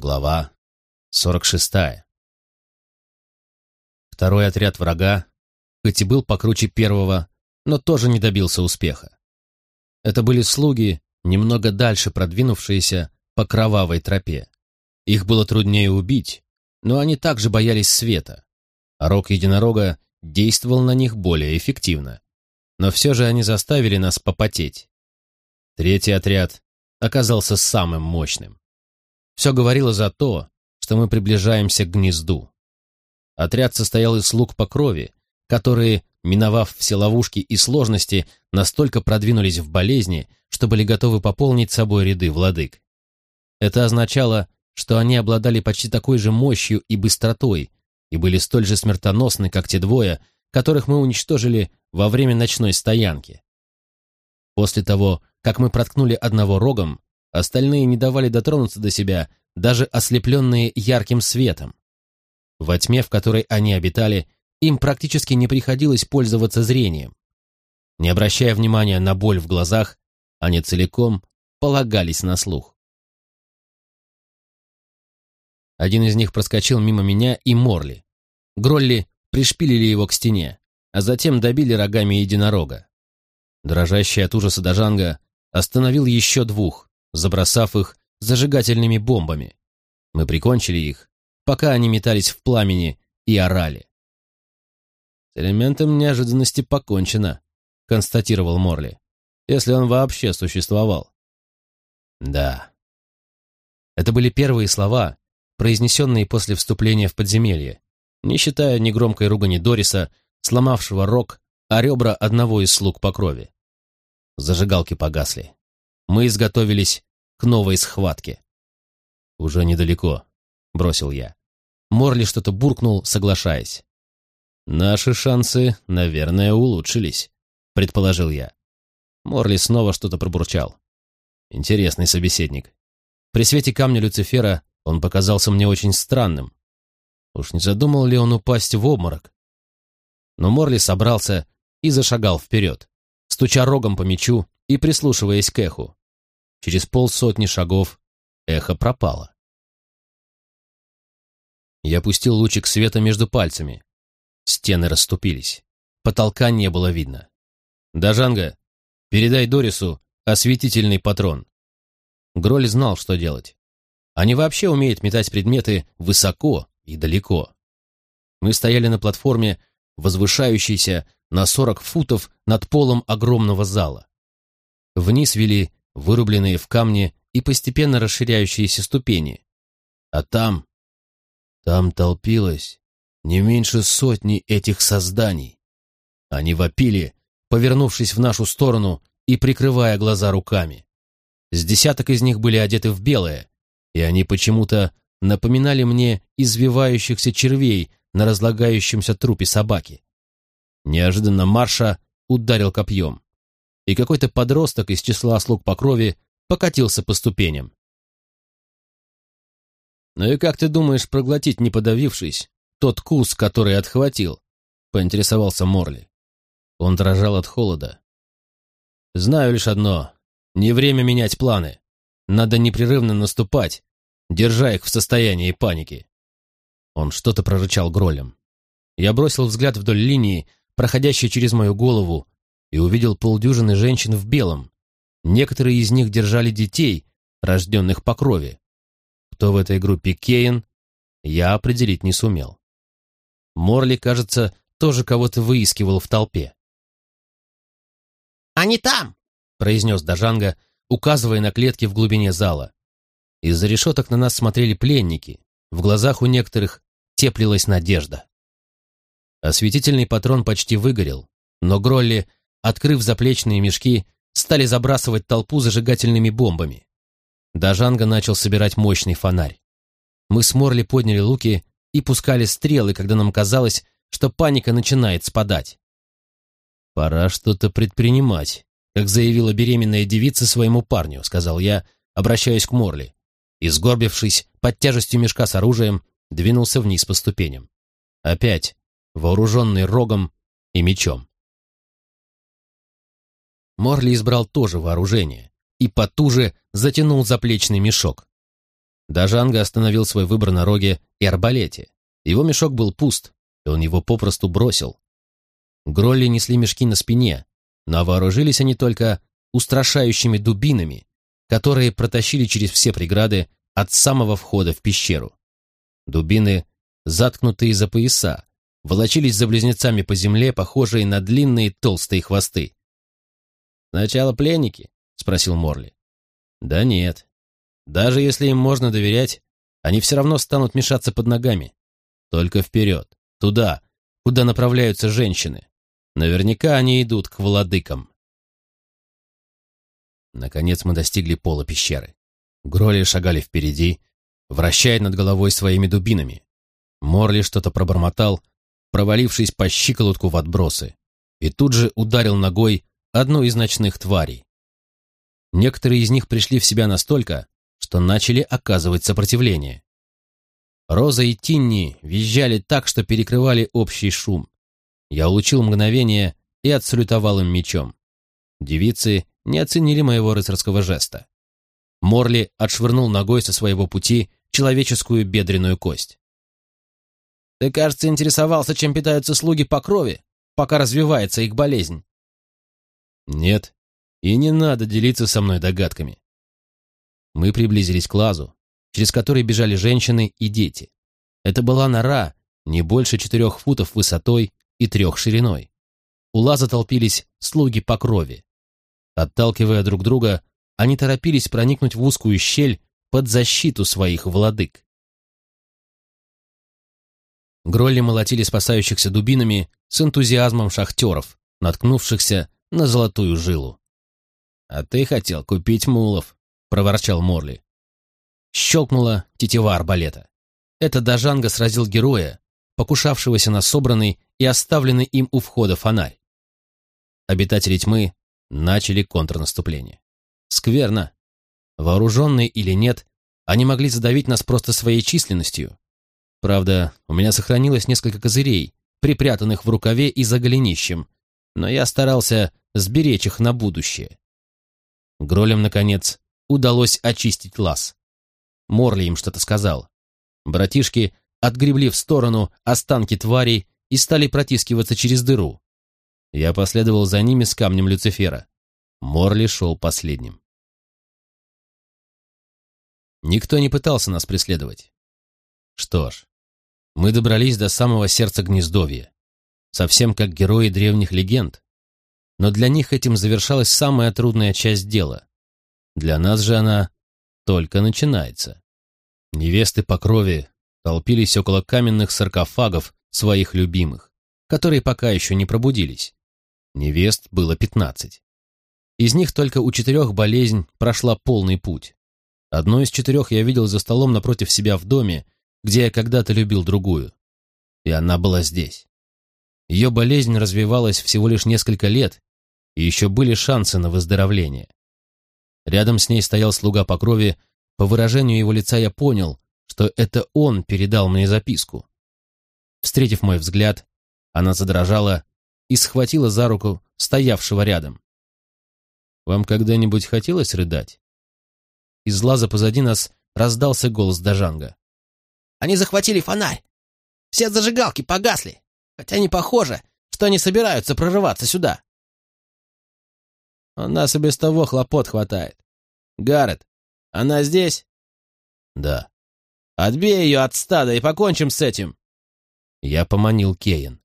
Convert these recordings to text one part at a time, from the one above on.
Глава 46. Второй отряд врага, хоть и был покруче первого, но тоже не добился успеха. Это были слуги, немного дальше продвинувшиеся по кровавой тропе. Их было труднее убить, но они также боялись света, а рог единорога действовал на них более эффективно. Но все же они заставили нас попотеть. Третий отряд оказался самым мощным. Все говорило за то, что мы приближаемся к гнезду. Отряд состоял из слуг по крови, которые, миновав все ловушки и сложности, настолько продвинулись в болезни, что были готовы пополнить собой ряды владык. Это означало, что они обладали почти такой же мощью и быстротой и были столь же смертоносны, как те двое, которых мы уничтожили во время ночной стоянки. После того, как мы проткнули одного рогом, Остальные не давали дотронуться до себя, даже ослепленные ярким светом. Во тьме, в которой они обитали, им практически не приходилось пользоваться зрением. Не обращая внимания на боль в глазах, они целиком полагались на слух. Один из них проскочил мимо меня и Морли. Гролли пришпилили его к стене, а затем добили рогами единорога. Дрожащий от ужаса Дажанга остановил еще двух, забросав их зажигательными бомбами. Мы прикончили их, пока они метались в пламени и орали. «С элементом неожиданности покончено», — констатировал Морли, «если он вообще существовал». «Да». Это были первые слова, произнесенные после вступления в подземелье, не считая негромкой ругани Дориса, сломавшего рог, а ребра одного из слуг по крови. Зажигалки погасли. Мы изготовились к новой схватке. «Уже недалеко», — бросил я. Морли что-то буркнул, соглашаясь. «Наши шансы, наверное, улучшились», — предположил я. Морли снова что-то пробурчал. Интересный собеседник. При свете камня Люцифера он показался мне очень странным. Уж не задумал ли он упасть в обморок? Но Морли собрался и зашагал вперед, стуча рогом по мечу и прислушиваясь к эху. Через полсотни шагов эхо пропало. Я пустил лучик света между пальцами. Стены расступились. Потолка не было видно. «Дажанга, передай Дорису осветительный патрон». Гроль знал, что делать. Они вообще умеют метать предметы высоко и далеко. Мы стояли на платформе, возвышающейся на сорок футов над полом огромного зала. Вниз вели вырубленные в камне и постепенно расширяющиеся ступени. А там, там толпилось не меньше сотни этих созданий. Они вопили, повернувшись в нашу сторону и прикрывая глаза руками. С десяток из них были одеты в белое, и они почему-то напоминали мне извивающихся червей на разлагающемся трупе собаки. Неожиданно Марша ударил копьем и какой-то подросток из числа слуг по крови покатился по ступеням. «Ну и как ты думаешь проглотить, не подавившись, тот кус, который отхватил?» — поинтересовался Морли. Он дрожал от холода. «Знаю лишь одно. Не время менять планы. Надо непрерывно наступать, держа их в состоянии паники». Он что-то прорычал гролем. Я бросил взгляд вдоль линии, проходящей через мою голову, и увидел полдюжины женщин в белом. Некоторые из них держали детей, рожденных по крови. Кто в этой группе Кейн, я определить не сумел. Морли, кажется, тоже кого-то выискивал в толпе. «Они там!» — произнес Дажанга, указывая на клетки в глубине зала. Из-за решеток на нас смотрели пленники. В глазах у некоторых теплилась надежда. Осветительный патрон почти выгорел, но Гролли открыв заплечные мешки, стали забрасывать толпу зажигательными бомбами. Дажанга начал собирать мощный фонарь. Мы с Морли подняли луки и пускали стрелы, когда нам казалось, что паника начинает спадать. «Пора что-то предпринимать», как заявила беременная девица своему парню, сказал я, обращаясь к Морли, и, сгорбившись под тяжестью мешка с оружием, двинулся вниз по ступеням. Опять вооруженный рогом и мечом. Морли избрал тоже вооружение и потуже затянул заплечный мешок. Дажанга остановил свой выбор на роге и арбалете. Его мешок был пуст, и он его попросту бросил. Гролли несли мешки на спине, но вооружились они только устрашающими дубинами, которые протащили через все преграды от самого входа в пещеру. Дубины, заткнутые за пояса, волочились за близнецами по земле, похожие на длинные толстые хвосты. «Сначала пленники?» — спросил Морли. «Да нет. Даже если им можно доверять, они все равно станут мешаться под ногами. Только вперед, туда, куда направляются женщины. Наверняка они идут к владыкам». Наконец мы достигли пола пещеры. Гроли шагали впереди, вращая над головой своими дубинами. Морли что-то пробормотал, провалившись по щиколотку в отбросы, и тут же ударил ногой одну из ночных тварей. Некоторые из них пришли в себя настолько, что начали оказывать сопротивление. Роза и Тинни визжали так, что перекрывали общий шум. Я улучил мгновение и отсалютовал им мечом. Девицы не оценили моего рыцарского жеста. Морли отшвырнул ногой со своего пути человеческую бедренную кость. «Ты, кажется, интересовался, чем питаются слуги по крови, пока развивается их болезнь». «Нет, и не надо делиться со мной догадками». Мы приблизились к лазу, через который бежали женщины и дети. Это была нора, не больше четырех футов высотой и трех шириной. У лаза толпились слуги по крови. Отталкивая друг друга, они торопились проникнуть в узкую щель под защиту своих владык. Гролли молотили спасающихся дубинами с энтузиазмом шахтеров, наткнувшихся на золотую жилу. «А ты хотел купить мулов», — проворчал Морли. Щелкнула тетива арбалета. Это Дажанга сразил героя, покушавшегося на собранный и оставленный им у входа фонарь. Обитатели тьмы начали контрнаступление. Скверно. Вооруженные или нет, они могли задавить нас просто своей численностью. Правда, у меня сохранилось несколько козырей, припрятанных в рукаве и за голенищем, но я старался сберечь их на будущее. Гролем, наконец, удалось очистить лаз. Морли им что-то сказал. Братишки отгребли в сторону останки тварей и стали протискиваться через дыру. Я последовал за ними с камнем Люцифера. Морли шел последним. Никто не пытался нас преследовать. Что ж, мы добрались до самого сердца гнездовья, совсем как герои древних легенд. Но для них этим завершалась самая трудная часть дела. Для нас же она только начинается. Невесты по крови толпились около каменных саркофагов своих любимых, которые пока еще не пробудились. Невест было пятнадцать. Из них только у четырех болезнь прошла полный путь. Одну из четырех я видел за столом напротив себя в доме, где я когда-то любил другую. И она была здесь. Ее болезнь развивалась всего лишь несколько лет, и еще были шансы на выздоровление. Рядом с ней стоял слуга по крови, по выражению его лица я понял, что это он передал мне записку. Встретив мой взгляд, она задрожала и схватила за руку стоявшего рядом. Вам когда-нибудь хотелось рыдать? Из лаза позади нас раздался голос Дажанга. Они захватили фонарь. Все зажигалки погасли, хотя не похоже, что они собираются прорываться сюда. У нас и без того хлопот хватает. Гаррет, она здесь? Да. Отбей ее от стада и покончим с этим. Я поманил Кейн.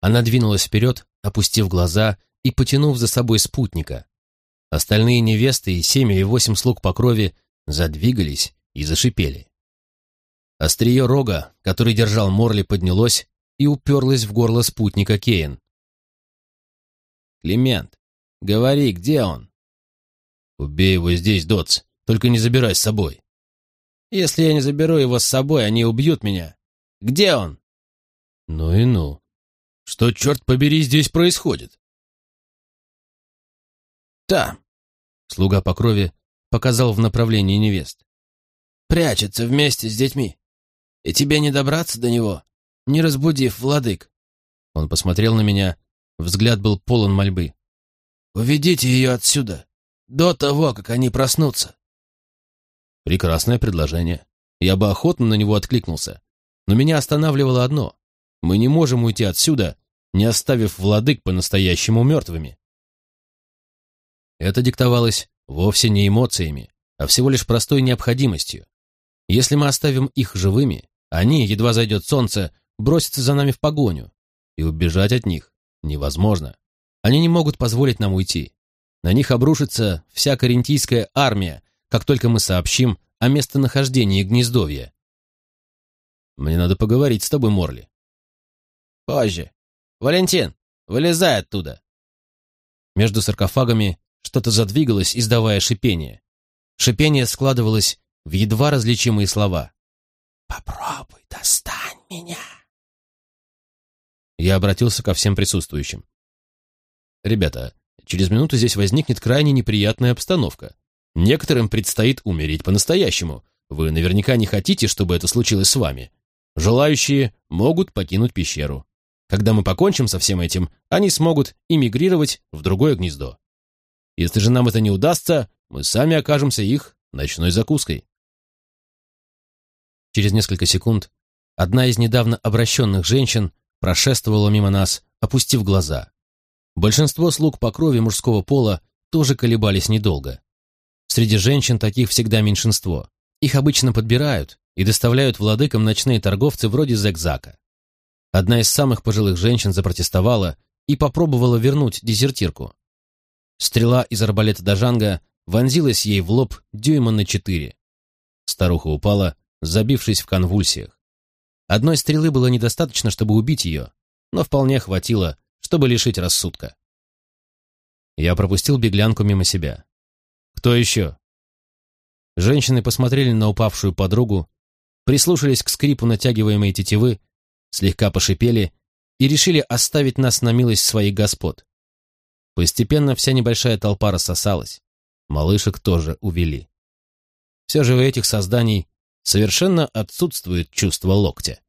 Она двинулась вперед, опустив глаза и потянув за собой спутника. Остальные невесты и семь или восемь слуг по крови задвигались и зашипели. Острие рога, который держал Морли, поднялось и уперлось в горло спутника Кейн. «Климент, говори, где он?» «Убей его здесь, Дотс, только не забирай с собой». «Если я не заберу его с собой, они убьют меня. Где он?» «Ну и ну. Что, черт побери, здесь происходит?» «Там!» — слуга по крови показал в направлении невест. «Прячется вместе с детьми. И тебе не добраться до него, не разбудив владык». Он посмотрел на меня, взгляд был полон мольбы. «Уведите ее отсюда, до того, как они проснутся». Прекрасное предложение. Я бы охотно на него откликнулся. Но меня останавливало одно. Мы не можем уйти отсюда, не оставив владык по-настоящему мертвыми. Это диктовалось вовсе не эмоциями, а всего лишь простой необходимостью. Если мы оставим их живыми, они, едва зайдет солнце, бросятся за нами в погоню, и убежать от них невозможно. Они не могут позволить нам уйти. На них обрушится вся карентийская армия, как только мы сообщим о местонахождении гнездовья. Мне надо поговорить с тобой, Морли. Позже. Валентин, вылезай оттуда. Между саркофагами что-то задвигалось, издавая шипение. Шипение складывалось в едва различимые слова. «Попробуй достань меня!» Я обратился ко всем присутствующим. «Ребята, через минуту здесь возникнет крайне неприятная обстановка. Некоторым предстоит умереть по-настоящему. Вы наверняка не хотите, чтобы это случилось с вами. Желающие могут покинуть пещеру. Когда мы покончим со всем этим, они смогут эмигрировать в другое гнездо. Если же нам это не удастся, мы сами окажемся их ночной закуской. Через несколько секунд одна из недавно обращенных женщин прошествовала мимо нас, опустив глаза. Большинство слуг по крови мужского пола тоже колебались недолго. Среди женщин таких всегда меньшинство. Их обычно подбирают и доставляют владыкам ночные торговцы вроде Зекзака. Одна из самых пожилых женщин запротестовала и попробовала вернуть дезертирку. Стрела из арбалета Дажанга вонзилась ей в лоб дюйма на четыре. Старуха упала, забившись в конвульсиях. Одной стрелы было недостаточно, чтобы убить ее, но вполне хватило, чтобы лишить рассудка. Я пропустил беглянку мимо себя. «Кто еще?» Женщины посмотрели на упавшую подругу, прислушались к скрипу натягиваемой тетивы, слегка пошипели и решили оставить нас на милость своих господ. Постепенно вся небольшая толпа рассосалась. Малышек тоже увели. Все же у этих созданий совершенно отсутствует чувство локтя.